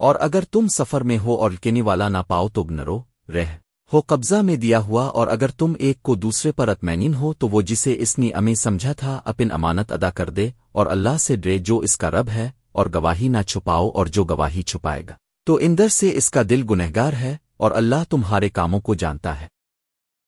اور اگر تم سفر میں ہو اور کہنے والا نہ پاؤ تو گنرو، رہ۔ ہو قبضہ میں دیا ہوا اور اگر تم ایک کو دوسرے پر اطمینین ہو تو وہ جسے اس نے امیں سمجھا تھا اپن امانت ادا کر دے اور اللہ سے ڈرے جو اس کا رب ہے اور گواہی نہ چھپاؤ اور جو گواہی چھپائے گا۔ تو اندر سے اس کا دل گنہگار ہے اور اللہ تمہارے کاموں کو جانتا ہے۔